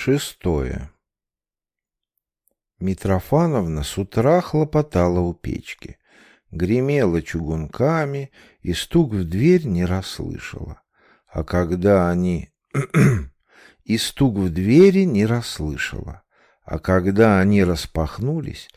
Шестое. Митрофановна с утра хлопотала у печки, гремела чугунками и стук в дверь не расслышала. А когда они... и стук в двери не расслышала. А когда они распахнулись,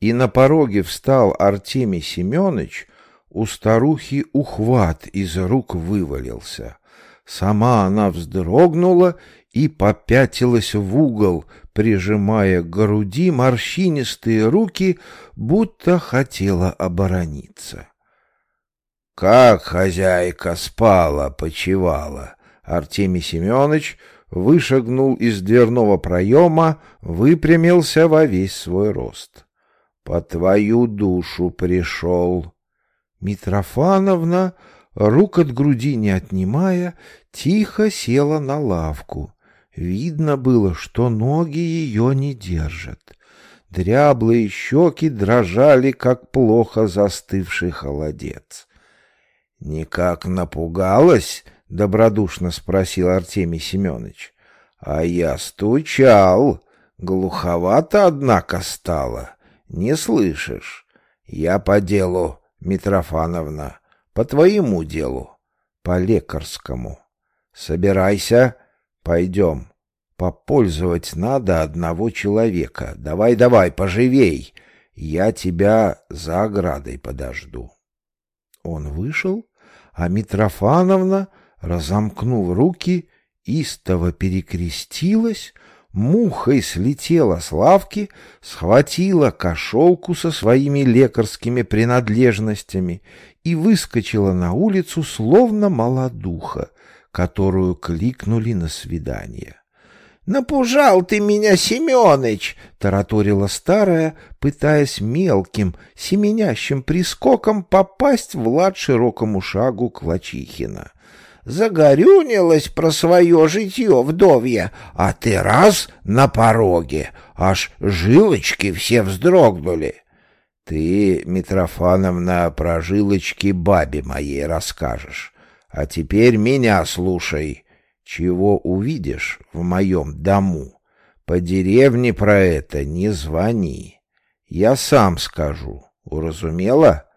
и на пороге встал Артемий Семенович, у старухи ухват из рук вывалился. Сама она вздрогнула и попятилась в угол, прижимая к груди морщинистые руки, будто хотела оборониться. Как хозяйка спала, почевала. Артемий Семенович вышагнул из дверного проема, выпрямился во весь свой рост. По твою душу пришел. Митрофановна, рук от груди не отнимая, тихо села на лавку. Видно было, что ноги ее не держат. Дряблые щеки дрожали, как плохо застывший холодец. — Никак напугалась? — добродушно спросил Артемий Семенович. — А я стучал. Глуховато, однако, стало. Не слышишь? Я по делу, Митрофановна, по твоему делу, по лекарскому. Собирайся, пойдем. Попользовать надо одного человека. Давай-давай, поживей. Я тебя за оградой подожду. Он вышел, а Митрофановна, разомкнув руки, истово перекрестилась, мухой слетела с лавки, схватила кошелку со своими лекарскими принадлежностями и выскочила на улицу, словно молодуха, которую кликнули на свидание. «Напужал ты меня, Семёныч!» — тараторила старая, пытаясь мелким, семенящим прискоком попасть в лад широкому шагу Клачихина. «Загорюнилась про свое житье вдовья, а ты раз на пороге, аж жилочки все вздрогнули». «Ты, Митрофановна, про жилочки бабе моей расскажешь, а теперь меня слушай». Чего увидишь в моем дому, по деревне про это не звони. Я сам скажу, уразумела?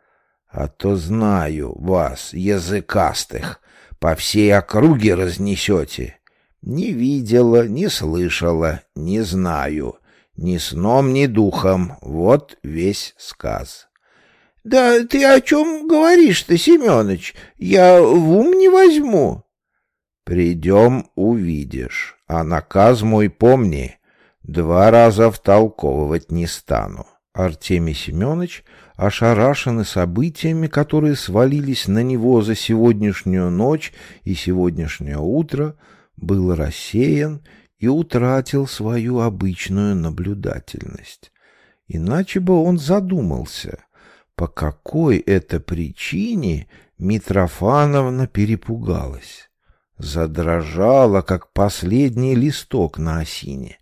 А то знаю вас, языкастых, по всей округе разнесете. Не видела, не слышала, не знаю, ни сном, ни духом, вот весь сказ. — Да ты о чем говоришь-то, Семенович? Я в ум не возьму. Придем, увидишь, а наказ мой помни, два раза втолковывать не стану. Артемий Семенович, ошарашенный событиями, которые свалились на него за сегодняшнюю ночь и сегодняшнее утро, был рассеян и утратил свою обычную наблюдательность. Иначе бы он задумался, по какой это причине Митрофановна перепугалась задрожала, как последний листок на осине.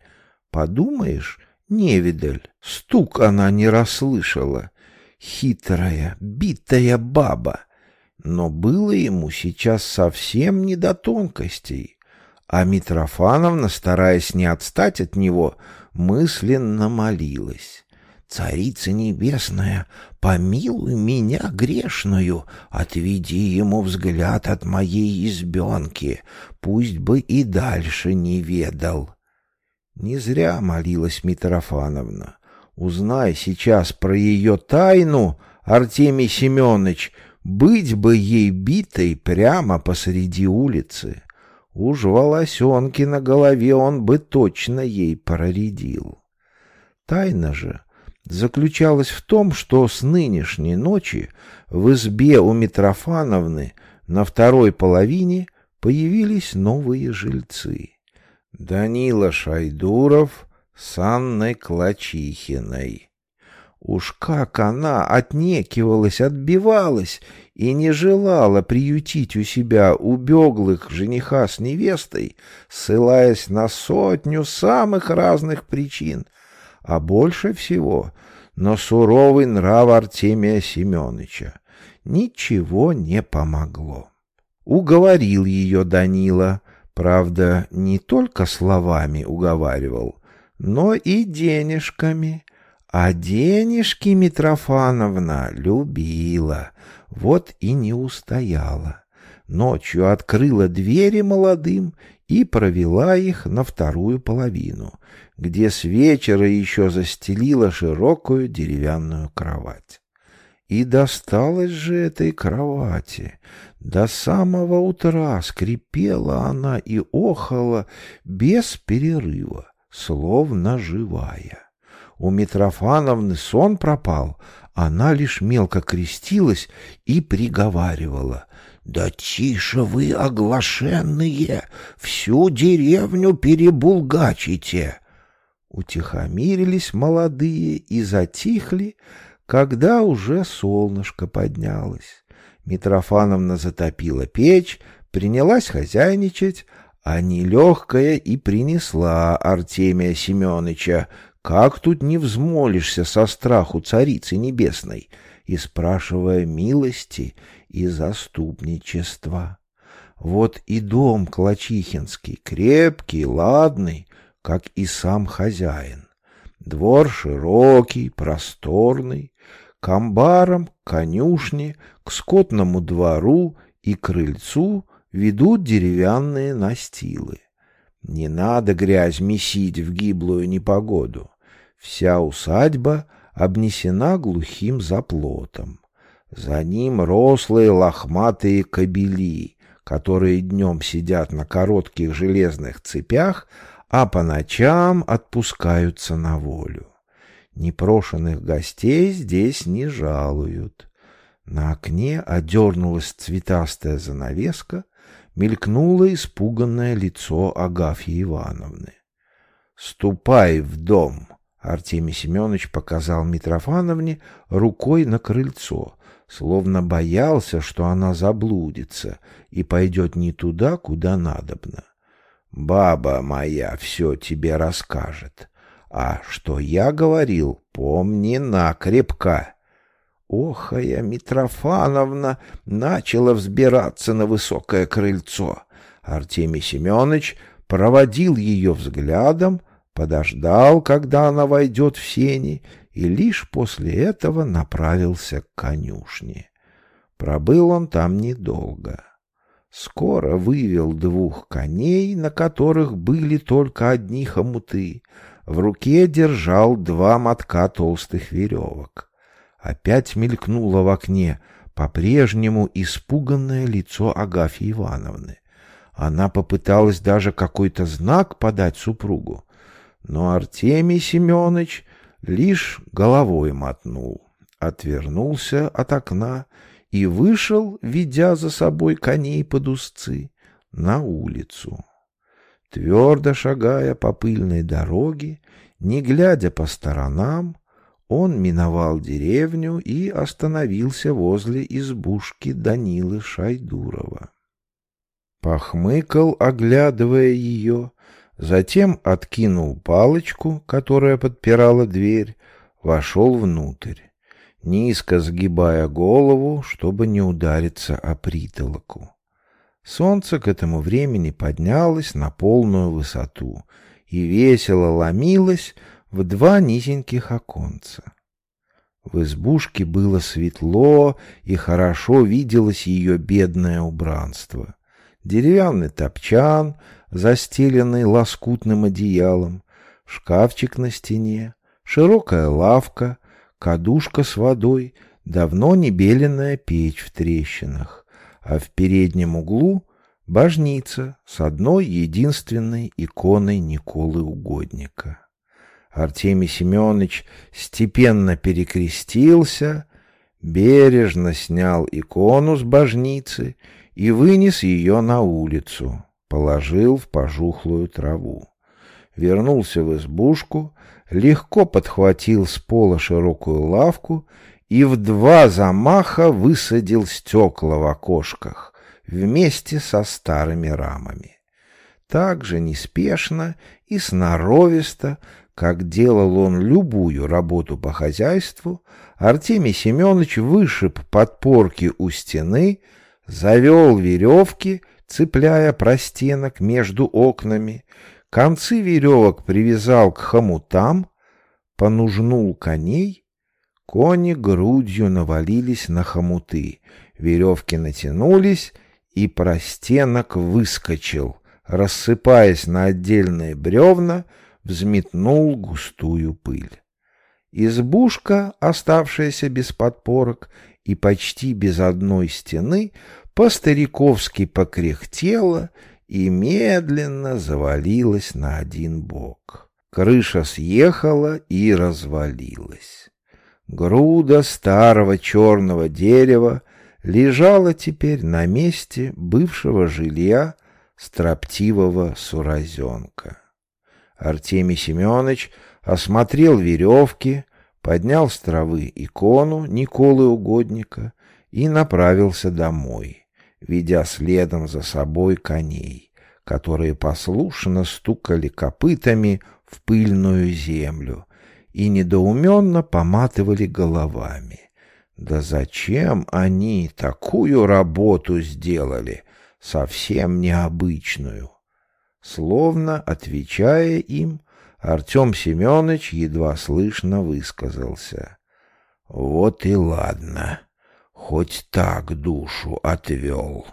Подумаешь, невидаль, стук она не расслышала. Хитрая, битая баба. Но было ему сейчас совсем не до тонкостей. А Митрофановна, стараясь не отстать от него, мысленно молилась. Царица Небесная, помилуй меня грешную, отведи ему взгляд от моей избенки, пусть бы и дальше не ведал. Не зря молилась Митрофановна. Узнай сейчас про ее тайну, Артемий Семенович, быть бы ей битой прямо посреди улицы. Уж волосенки на голове он бы точно ей проредил. Тайна же — заключалась в том, что с нынешней ночи в избе у Митрофановны на второй половине появились новые жильцы. Данила Шайдуров с Анной Клачихиной. Уж как она отнекивалась, отбивалась и не желала приютить у себя убеглых жениха с невестой, ссылаясь на сотню самых разных причин — а больше всего на суровый нрав Артемия Семеновича. Ничего не помогло. Уговорил ее Данила, Правда, не только словами уговаривал, но и денежками. А денежки Митрофановна любила, вот и не устояла. Ночью открыла двери молодым и провела их на вторую половину, где с вечера еще застелила широкую деревянную кровать. И досталось же этой кровати. До самого утра скрипела она и охала без перерыва, словно живая. У Митрофановны сон пропал, она лишь мелко крестилась и приговаривала. «Да тише вы, оглашенные, всю деревню перебулгачите!» Утихомирились молодые и затихли, когда уже солнышко поднялось. Митрофановна затопила печь, принялась хозяйничать, а нелегкая и принесла Артемия Семеновича, как тут не взмолишься со страху Царицы Небесной, и спрашивая милости и заступничества. Вот и дом Клочихинский, крепкий, ладный, как и сам хозяин. Двор широкий, просторный, к амбарам, конюшне, к скотному двору и крыльцу ведут деревянные настилы. Не надо грязь месить в гиблую непогоду. Вся усадьба обнесена глухим заплотом. За ним рослые лохматые кобели, которые днем сидят на коротких железных цепях, а по ночам отпускаются на волю. Непрошенных гостей здесь не жалуют. На окне одернулась цветастая занавеска, мелькнуло испуганное лицо Агафьи Ивановны. «Ступай в дом!» — Артемий Семенович показал Митрофановне рукой на крыльцо, словно боялся, что она заблудится и пойдет не туда, куда надобно. Баба моя все тебе расскажет. А что я говорил, помни накрепко. Охая Митрофановна начала взбираться на высокое крыльцо. Артемий Семенович проводил ее взглядом, подождал, когда она войдет в сени, и лишь после этого направился к конюшне. Пробыл он там недолго. Скоро вывел двух коней, на которых были только одни хомуты. В руке держал два мотка толстых веревок. Опять мелькнуло в окне по-прежнему испуганное лицо Агафьи Ивановны. Она попыталась даже какой-то знак подать супругу, но Артемий Семенович лишь головой мотнул, отвернулся от окна и вышел, ведя за собой коней под узцы, на улицу. Твердо шагая по пыльной дороге, не глядя по сторонам, он миновал деревню и остановился возле избушки Данилы Шайдурова. Похмыкал, оглядывая ее, затем откинул палочку, которая подпирала дверь, вошел внутрь низко сгибая голову, чтобы не удариться о притолоку. Солнце к этому времени поднялось на полную высоту и весело ломилось в два низеньких оконца. В избушке было светло, и хорошо виделось ее бедное убранство. Деревянный топчан, застеленный лоскутным одеялом, шкафчик на стене, широкая лавка, кадушка с водой, давно не беленая печь в трещинах, а в переднем углу божница с одной единственной иконой Николы Угодника. Артемий Семенович степенно перекрестился, бережно снял икону с божницы и вынес ее на улицу, положил в пожухлую траву. Вернулся в избушку, легко подхватил с пола широкую лавку и в два замаха высадил стекла в окошках вместе со старыми рамами. Так же неспешно и сноровисто, как делал он любую работу по хозяйству, Артемий Семенович вышиб подпорки у стены, завел веревки, цепляя простенок между окнами, концы веревок привязал к хомутам, понужнул коней, кони грудью навалились на хомуты, веревки натянулись, и простенок выскочил, рассыпаясь на отдельные бревна, взметнул густую пыль. Избушка, оставшаяся без подпорок и почти без одной стены, по-стариковски покряхтела и медленно завалилась на один бок. Крыша съехала и развалилась. Груда старого черного дерева лежала теперь на месте бывшего жилья строптивого суразенка. Артемий Семенович осмотрел веревки, поднял с травы икону Николы Угодника и направился домой, ведя следом за собой коней, которые послушно стукали копытами в пыльную землю и недоуменно поматывали головами. Да зачем они такую работу сделали, совсем необычную? Словно отвечая им, Артем Семенович едва слышно высказался. «Вот и ладно, хоть так душу отвел».